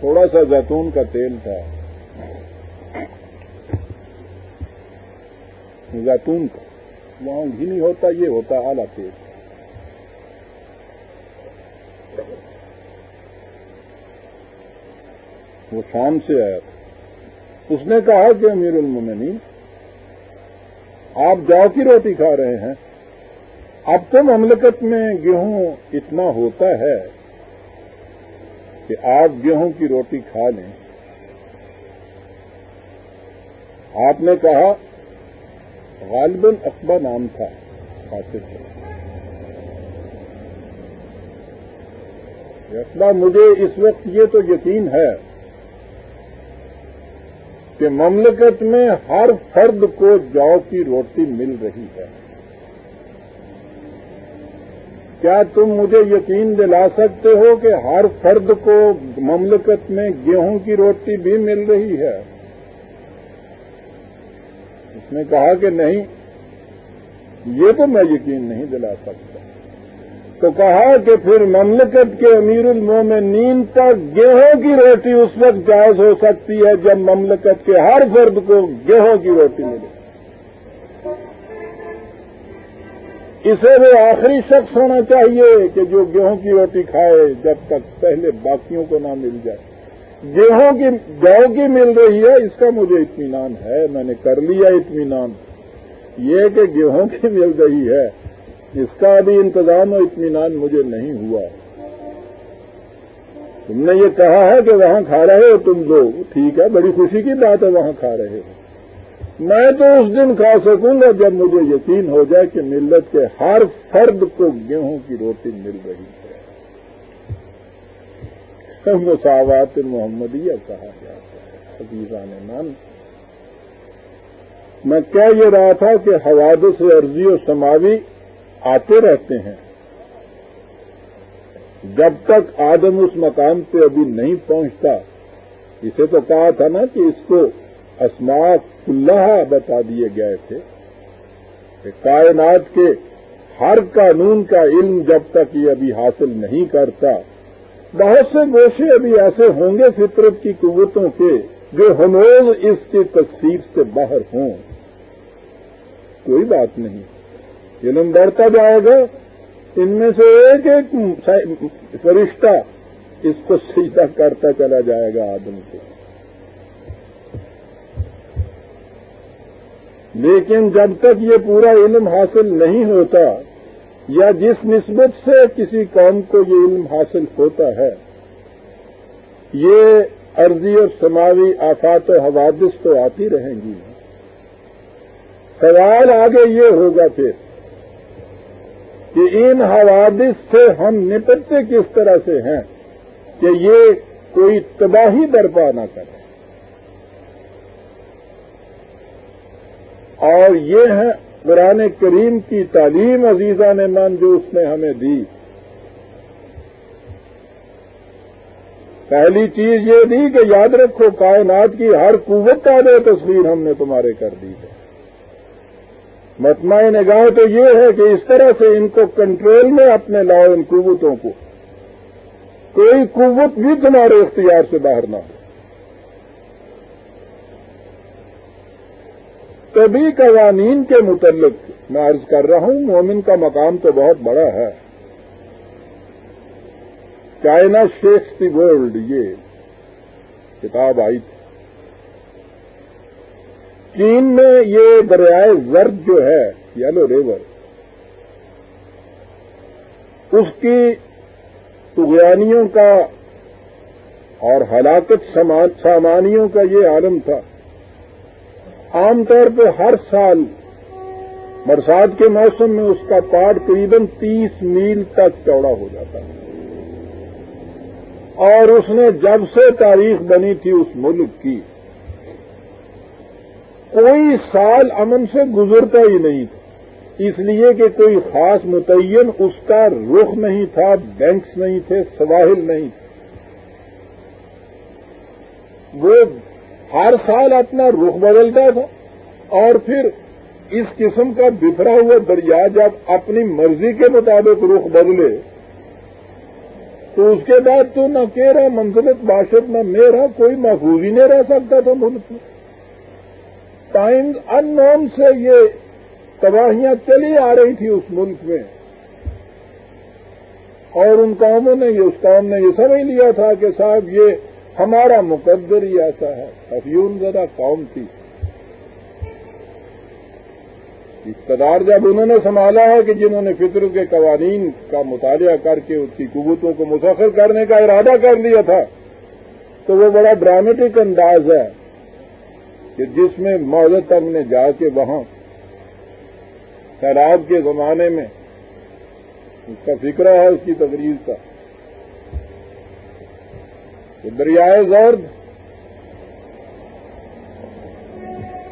تھوڑا سا زیتون کا تیل تھا۔ زیتون کا وہاں گھی نہیں ہوتا، یہ ہوتا اعلی تیل۔ وہ شام سے آیا تھا۔ اس نے کہا کہ امیر المومنین، آپ جاؤ کی روٹی کھا رہے ہیں۔ اب تو مملکت میں گیہوں اتنا ہوتا ہے۔ کہ آپ گیہوں کی روٹی کھا لیں۔ آپ نے کہا، غالباً اقبا نام تھا خاصر اقبا مجھے اس وقت یہ تو یقین ہے کہ مملکت میں ہر فرد کو جو کی روٹی مل رہی ہے۔ کیا تم مجھے یقین دلا سکتے ہو کہ ہر فرد کو مملکت میں گیہوں کی روٹی بھی مل رہی ہے؟ اس نے کہا کہ نہیں، یہ تو میں یقین نہیں دلا سکتا۔ تو کہا کہ پھر مملکت کے امیر المومنین پر گیہوں کی روٹی اس وقت جائز ہو سکتی ہے جب مملکت کے ہر فرد کو گیہوں کی روٹی ملے۔ اسے وہ آخری شخص ہونا چاہیے کہ جو گیہوں کی روٹی کھائے جب تک پہلے باقیوں کو نہ مل جائے۔ گیہوں کی گو کی مل رہی ہے، اس کا مجھے اطمینان ہے، میں نے کر لیا اطمینان۔ یہ کہ گیہوں کی مل رہی ہے، اس کا ابھی انتظام و اطمینان مجھے نہیں ہوا۔ تم نے یہ کہا ہے کہ وہاں کھا رہے ہو تم لوگ ٹھیک ہے، بڑی خوشی کی بات ہے، وہاں کھا رہے ہو۔ میں تو اس دن کھا سکوں گا جب مجھے یقین ہو جائے کہ ملت کے ہر فرد کو گیہوں کی روٹی مل رہی ہے۔ مساوات محمدیہ کہا جاتا ہے حدیثان مان میں کہہ یہ رہا تھا کہ حوادث عرضی و سماوی آتے رہتے ہیں۔ جب تک آدم اس مقام پہ ابھی نہیں پہنچتا، اسے تو کہا تھا نا کہ اس کو اسماق اللہ بتا دیے گئے تھے کہ کائنات کے ہر قانون کا علم جب تک یہ ابھی حاصل نہیں کرتا، بہت سے گوشے ابھی ایسے ہوں گے فطرت کی قوتوں کے جو ہنوز اس کی تصویر سے باہر ہوں۔ کوئی بات نہیں۔ علم بڑھتا جائے گا۔ ان میں سے ایک ایک فرشتہ اس کو سیدھا کرتا چلا جائے گا آدم کو۔ لیکن جب تک یہ پورا علم حاصل نہیں ہوتا یا جس نسبت سے کسی قوم کو یہ علم حاصل ہوتا ہے، یہ عرضی اور سماوی آفات و حوادث تو آتی رہیں گی۔ سوال آگے یہ ہوگا پھر کہ ان حوادث سے ہم نپٹتے کس طرح سے ہیں کہ یہ کوئی تباہی برپا نہ کرے۔ اور یہ ہے قرآن کریم کی تعلیم عزیزہ نے من جو اس نے ہمیں دی۔ پہلی چیز یہ دی کہ یاد رکھو کائنات کی ہر قوت کا دے تصویر ہم نے تمہارے کر دی ہے۔ متمع نگاہ تو یہ ہے کہ اس طرح سے ان کو کنٹرول میں اپنے لاؤ ان قوتوں کو۔ کوئی قوت بھی تمہارے اختیار سے باہر نہ ہو۔ طبی قوانین کے متعلق میں عرض کر رہا ہوں۔ مومن کا مقام تو بہت بڑا ہے۔ چائنا شیکس دی ورلڈ، یہ کتاب آئی تھی۔ چین میں یہ دریائے زرد جو ہے، یلو ریور، اس کی تغیانیوں کا اور ہلاکت سامانیوں کا یہ عالم تھا۔ عام طور پہ ہر سال برسات کے موسم میں اس کا پاٹ قریباً تیس میل تک چوڑا ہو جاتا ہے۔ اور اس نے جب سے تاریخ بنی تھی اس ملک کی، کوئی سال امن سے گزرتا ہی نہیں تھا۔ اس لیے کہ کوئی خاص متعین اس کا رخ نہیں تھا، بینکس نہیں تھے سواہل نہیں تھے۔ وہ ہر سال اپنا رخ بدلتا تھا اور پھر اس قسم کا بفرا ہوا دریا جب اپنی مرضی کے مطابق رخ بدلے، تو اس کے بعد تو نہ کیرا منزلت باشد، نہ میرا، کوئی محفوظ ہی نہیں رہ سکتا تھا ملک میں۔ ٹائم ان نون سے یہ تباہیاں چلی آ رہی تھی اس ملک میں۔ اور ان قوموں نے یہ، اس قوم نے یہ سمجھ لیا تھا کہ صاحب یہ ہمارا مقدر ہی ایسا ہے۔ افیون زدہ قوم تھی۔ اقتدار جب انہوں نے سنبھالا ہے کہ جنہوں نے فطر کے قوانین کا مطالعہ کر کے اس کی قوتوں کو مسخر کرنے کا ارادہ کر لیا تھا، تو وہ بڑا ڈرامٹک انداز ہے کہ جس میں موجود تنگ نے جا کے وہاں سیلاب کے زمانے میں اس کا فکر ہے، اس کی تقریر کا۔ دریائے زرد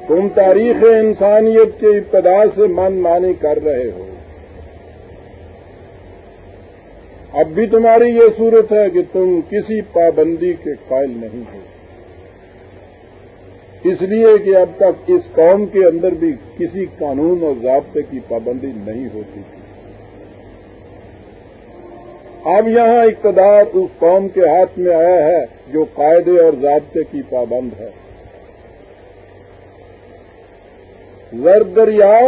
تم تاریخ انسانیت کے ابتدا سے من مانی کر رہے ہو۔ اب بھی تمہاری یہ صورت ہے کہ تم کسی پابندی کے قائل نہیں ہو۔ اس لیے کہ اب تک اس قوم کے اندر بھی کسی قانون اور ضابطے کی پابندی نہیں ہوتی۔ تھی اب یہاں اقتدار اس قوم کے ہاتھ میں آیا ہے جو قاعدے اور ضابطے کی پابند ہے۔ زرد دریا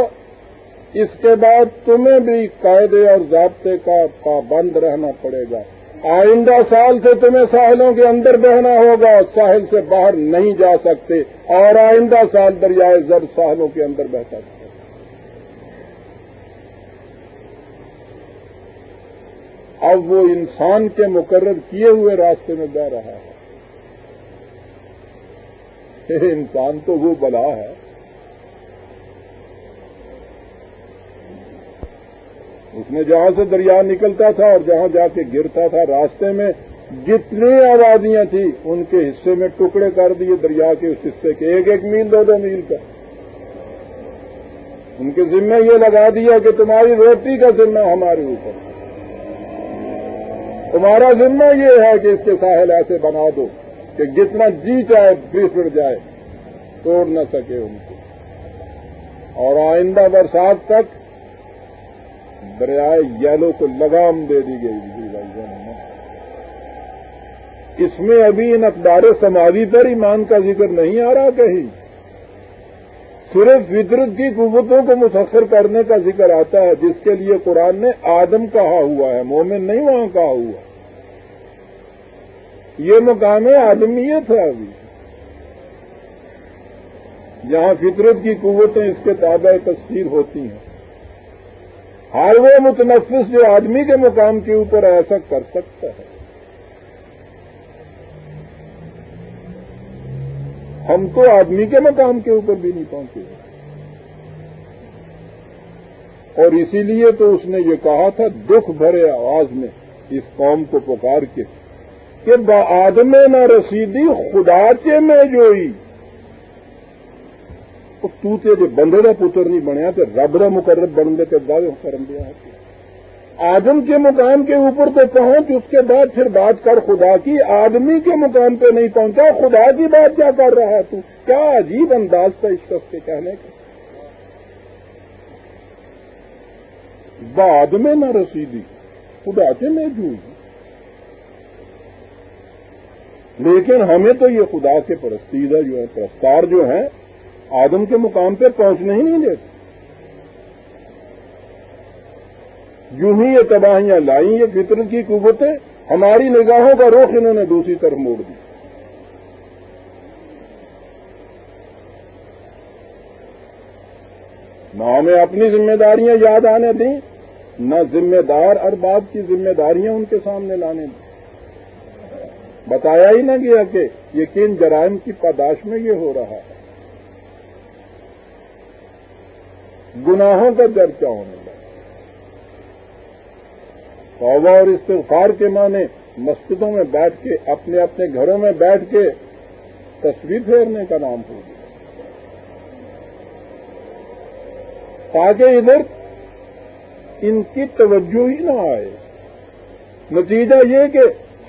اس کے بعد تمہیں بھی قاعدے اور ضابطے کا پابند رہنا پڑے گا۔ آئندہ سال سے تمہیں ساحلوں کے اندر بہنا ہوگا، ساحل سے باہر نہیں جا سکتے اور آئندہ سال دریائے زرد ساحلوں کے اندر بہتا تھا اب وہ انسان کے مقرر کیے ہوئے راستے میں بہ رہا ہے۔ انسان تو وہ بلا ہے۔ اس میں جہاں سے دریا نکلتا تھا اور جہاں جا کے گرتا تھا، راستے میں جتنی آبادیاں تھیں، ان کے حصے میں ٹکڑے کر دیے دریا کے اس حصے کے۔ ایک ایک میل، دو دو میل کا۔ ان کے ذمہ یہ لگا دیا کہ تمہاری روٹی کا ذمہ ہمارے اوپر۔ تمہارا ذمہ یہ ہے کہ اس کے ساحل ایسے بنا دو کہ جتنا جی چاہے بسڑ جائے، توڑ نہ سکے ان کو۔ اور آئندہ برسات تک دریائے یلو کو لگام دے دی گئی اس میں ابھی ان اخبار سماجی پر ایمان کا ذکر نہیں آ رہا کہیں۔ صرف فطرت کی قوتوں کو مسخر کرنے کا ذکر آتا ہے، جس کے لیے قرآن نے آدم کہا ہوا ہے، مومن نہیں وہاں کہا ہوا یہ مقام آدمیت ہے ابھی۔ جہاں فطرت کی قوتیں اس کے تابع تصویر ہوتی ہیں۔ ہر وہ متنفس جو آدمی کے مقام کے اوپر ایسا کر سکتا ہے۔ ہم تو آدمی کے مقام کے اوپر بھی نہیں پہنچے۔ اور اسی لیے تو اس نے یہ کہا تھا، دکھ بھرے آواز میں اس قوم کو پکار کے کہ با آدم نہ رسیدی، خدا کے میں جوئی۔ تو جو بندے کا پتر نہیں بنیا تو رب کا مقرر بننے کے بعد کرم دیا۔ آدم کے مقام کے اوپر تو پہنچ، اس کے بعد پھر بات کر خدا کی، آدمی کے مقام پہ نہیں پہنچا، خدا کی بات کیا کر رہا ہے تو؟ کیا عجیب انداز تھا اس شخص کے کہنے کا؟ بعد میں نہ رسیدی، خدا کے میں جو لیکن ہمیں تو یہ خدا کے پرستیدہ جو ہے پرستار جو ہیں، آدم کے مقام پہ پہنچنے ہی نہیں دیتے۔ یوں ہی یہ تباہیاں لائیں، یہ فطرت کی قوتیں، ہماری نگاہوں کا رخ انہوں نے دوسری طرف موڑ دی نہ ہمیں اپنی ذمہ داریاں یاد آنے دیں، نہ ذمہ دار ارباب کی ذمہ داریاں ان کے سامنے لانے دیں۔ بتایا ہی نہ گیا کہ یہ کن جرائم کی پاداش میں یہ ہو رہا ہے۔ گناہوں کا درجہ ہونے توبہ اور استغفار کے معنی مسجدوں میں بیٹھ کے، اپنے اپنے گھروں میں بیٹھ کے تصویر پھیرنے کا نام ہو گیا تاکہ ادھر ان کی توجہ ہی نہ آئے۔ نتیجہ یہ کہ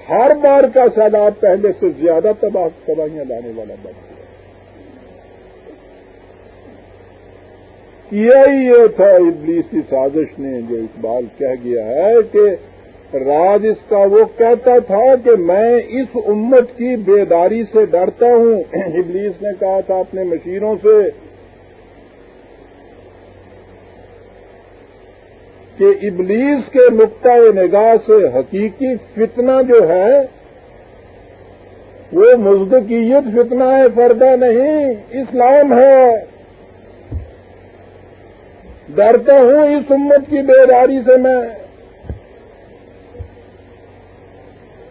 ہر بار کا سیلاب پہلے سے زیادہ تباہ، تباہیاں لانے والا بن۔ کیا ہی یہ تھا ابلیس کی سازش نے جو اقبال کہہ گیا ہے کہ راج اس کا وہ کہتا تھا کہ میں اس امت کی بیداری سے ڈرتا ہوں۔ ابلیس نے کہا تھا اپنے مشیروں سے کہ ابلیس کے نقطۂ نگاہ سے حقیقی فتنہ جو ہے، وہ مزدقیت فتنہ ہے فردہ نہیں، اسلام ہے۔ ڈرتا ہوں اس امت کی بیداری سے میں۔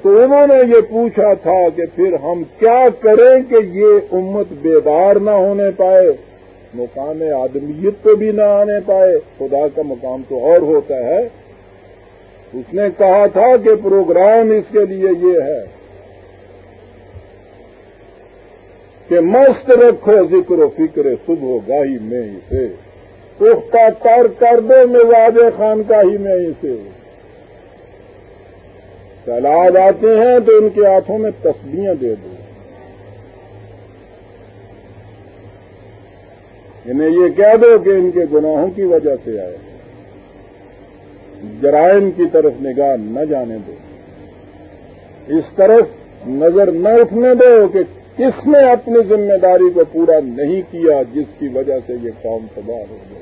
تو انہوں نے یہ پوچھا تھا کہ پھر ہم کیا کریں کہ یہ امت بیدار نہ ہونے پائے، مقام آدمیت کو بھی نہ آنے پائے۔ خدا کا مقام تو اور ہوتا ہے۔ اس نے کہا تھا کہ پروگرام اس کے لیے یہ ہے کہ مست رکھو ذکر و فکر صبح گاہی میں اسے۔ پختہ تر کر دو، مزاج خان کا ہی میں اسے سیلاب آتے ہیں تو ان کے ہاتھوں میں تسبیاں دے دو۔ انہیں یہ کہہ دو کہ ان کے گناہوں کی وجہ سے آئے۔ جرائم کی طرف نگاہ نہ جانے دو۔ اس طرف نظر نہ اٹھنے دو کہ کس نے اپنی ذمہ داری کو پورا نہیں کیا جس کی وجہ سے یہ قوم تباہ ہو گئی۔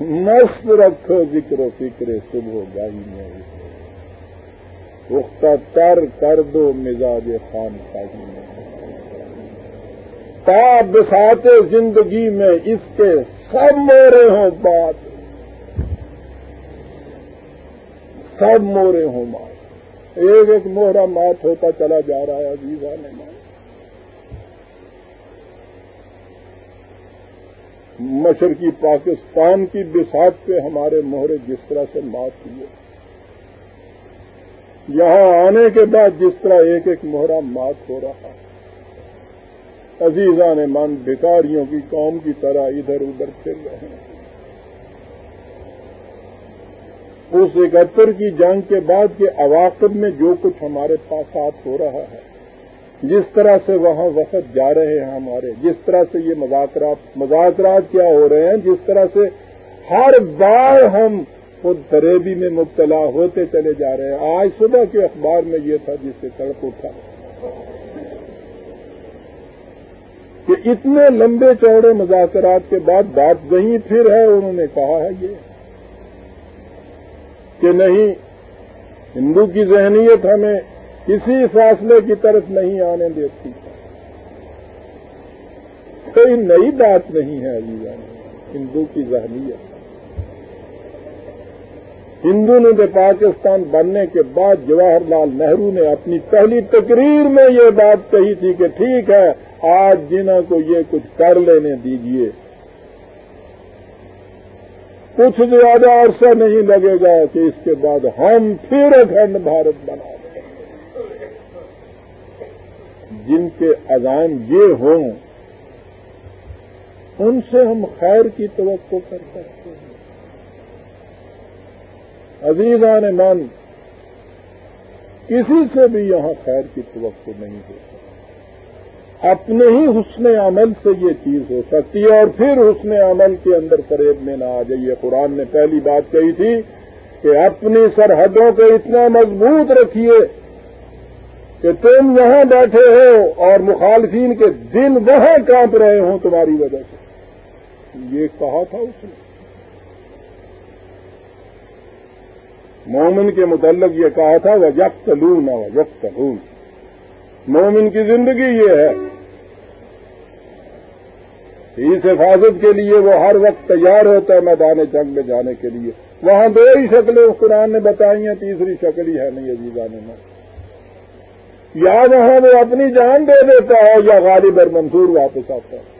مست رکھو ذکر و فکر صبح گاہی میں۔ پختہ تر کر دو مزاج خان خاصی میں۔ تا بساتے زندگی میں اس کے سب مورے ہوں بات۔ سب مورے ہوں مات ایک ایک موہرا مات ہوتا چلا جا رہا ہے، عزیزہ نے مات مشرقی پاکستان کی بساط پہ ہمارے مہرے جس طرح سے مات ہوئے یہاں آنے کے بعد جس طرح ایک ایک مہرا مات ہو رہا عزیزان من بھکاریوں کی قوم کی طرح ادھر ادھر پھر رہے ہیں۔ اس اکہتر کی جنگ کے بعد کے عواقب میں جو کچھ ہمارے پاس ساتھ ہو رہا ہے۔ جس طرح سے وہاں وقت جا رہے ہیں ہمارے، جس طرح سے یہ مذاکرات مذاکرات کیا ہو رہے ہیں، جس طرح سے ہر بار ہم خود فریبی میں مبتلا ہوتے چلے جا رہے ہیں۔ آج صبح کے اخبار میں یہ تھا جس سے سڑک اٹھا۔ کہ اتنے لمبے چوڑے مذاکرات کے بعد بات وہیں پھر ہے، انہوں نے کہا ہے یہ کہ نہیں، ہندو کی ذہنیت ہمیں کسی فاصلے کی طرف نہیں آنے دیتی۔ کوئی نئی بات نہیں ہے عزیزہ ہندو کی ذہنیت۔ ہندو نے پاکستان بننے کے بعد جواہر لال نہرو نے اپنی پہلی تقریر میں یہ بات کہی تھی کہ ٹھیک ہے، آج جنہوں کو یہ کچھ کر لینے دیجیے کچھ زیادہ عرصہ نہیں لگے گا کہ اس کے بعد ہم پھر اکھنڈ بھارت بنا دیں جن کے اذان یہ ہوں، ان سے ہم خیر کی توقع کر سکتے ہیں۔ عزیزان من، کسی سے بھی یہاں خیر کی توقع نہیں ہو سکتی۔ اپنے ہی حسن عمل سے یہ چیز ہو سکتی ہے اور پھر حسن عمل کے اندر فریب میں نہ آ جائیے۔ قرآن نے پہلی بات کہی تھی کہ اپنی سرحدوں کو اتنا مضبوط رکھیے کہ تم یہاں بیٹھے ہو اور مخالفین کے دن وہاں کانپ رہے ہوں تمہاری وجہ سے۔ یہ کہا تھا اس نے۔ مومن کے متعلق یہ کہا تھا وہ یک لون نہ وہ یک مومن کی زندگی یہ ہے۔ اس حفاظت کے لیے وہ ہر وقت تیار ہوتا ہے میدان جنگ میں جانے کے لیے۔ وہاں دو ہی شکلیں قرآن نے بتائی ہیں، تیسری شکل ہی ہے، نہیں عزیزہ نے یا وہاں وہ اپنی جان دے دیتا ہے یا غالب اور منصور واپس آتا ہے۔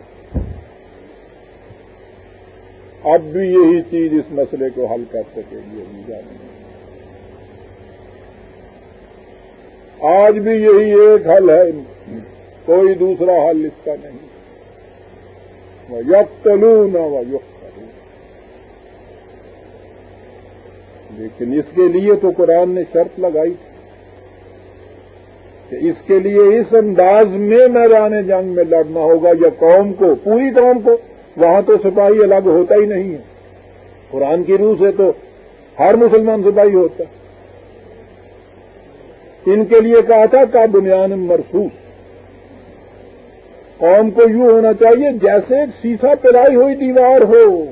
اب بھی یہی چیز اس مسئلے کو حل کر سکے گی عزیزہ نے آج بھی یہی ایک حل ہے۔ کوئی دوسرا حل اس کا نہیں۔ یک تلو نہ یک لیکن اس کے لیے تو قرآن نے شرط لگائی۔ تھی کہ اس کے لیے اس انداز میں میدان جنگ میں لڑنا ہوگا یا قوم کو، پوری قوم کو، وہاں تو سپاہی الگ ہوتا ہی نہیں ہے۔ قرآن کی روح سے تو ہر مسلمان سپاہی ہوتا ہے۔ ان کے لیے کہا تھا، کا بنیاد مرسوس۔ قوم کو یوں ہونا چاہیے جیسے ایک سیسا پلائی ہوئی دیوار ہو۔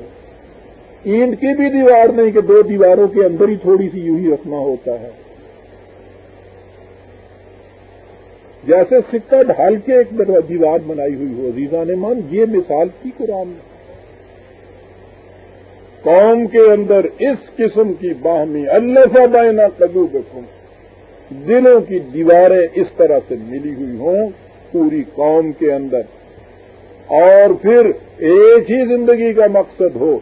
اینٹ کی بھی دیوار نہیں کہ دو دیواروں کے اندر ہی تھوڑی سی یوں ہی رکھنا ہوتا ہے۔ جیسے سکہ ڈھال کے ایک دیوار بنائی ہوئی ہو، عزیزہ نے مان، یہ مثال کی قرآن میں۔ قوم کے اندر اس قسم کی باہمی اللہ سا بائنا کدو بکوں دلوں کی دیواریں اس طرح سے ملی ہوئی ہوں، پوری قوم کے اندر۔ اور پھر ایک ہی زندگی کا مقصد ہو،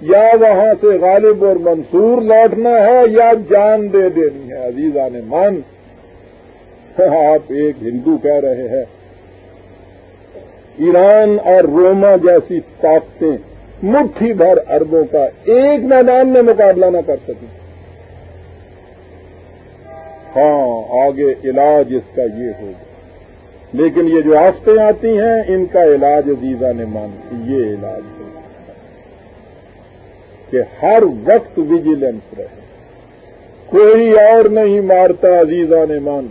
یا وہاں سے غالب اور منصور لوٹنا ہے، یا جان دے دینی ہے۔ عزیزہ نے مان آپ ایک ہندو کہہ رہے ہیں۔ ایران اور روما جیسی طاقتیں مٹھی بھر اربوں کا ایک میدان میں مقابلہ نہ کر سکیں۔ ہاں آگے علاج اس کا یہ ہوگا۔ لیکن یہ جو آفتے آتی ہیں، ان کا علاج عزیزہ نے مانتی یہ علاج ہے کہ ہر وقت ویجیلنس رہے۔ کوئی اور نہیں مارتا، عزیزہ نے مان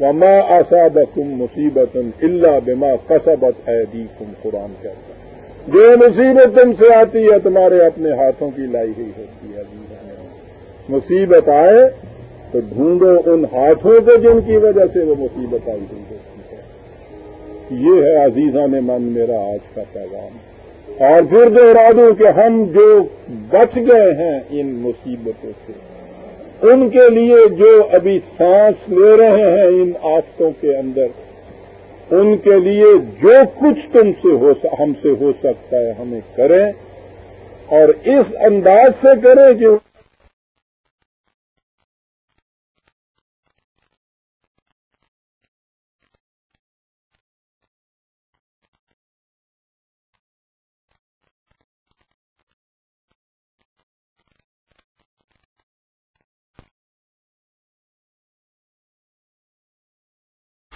وما آساب کم مصیبت اللہ بما قصبت ہے دی کم قرآن کہتا جو مصیبت تم سے آتی ہے، تمہارے اپنے ہاتھوں کی لائی ہوئی ہوتی ہے۔ عزیزہ مصیبت آئے تو ڈھونڈو ان ہاتھوں کو جن کی وجہ سے وہ مصیبت آئی ہوئی ہوتی ہے۔ یہ ہے عزیزہ نے من میرا آج کا پیغام۔ اور پھر دوہرا دوں کہ ہم جو بچ گئے ہیں ان مصیبتوں سے۔ ان کے لیے جو ابھی سانس لے رہے ہیں ان آفتوں کے اندر، ان کے لیے جو کچھ تم سے ہو ہم سے ہو سکتا ہے، ہمیں کریں اور اس انداز سے کریں کہ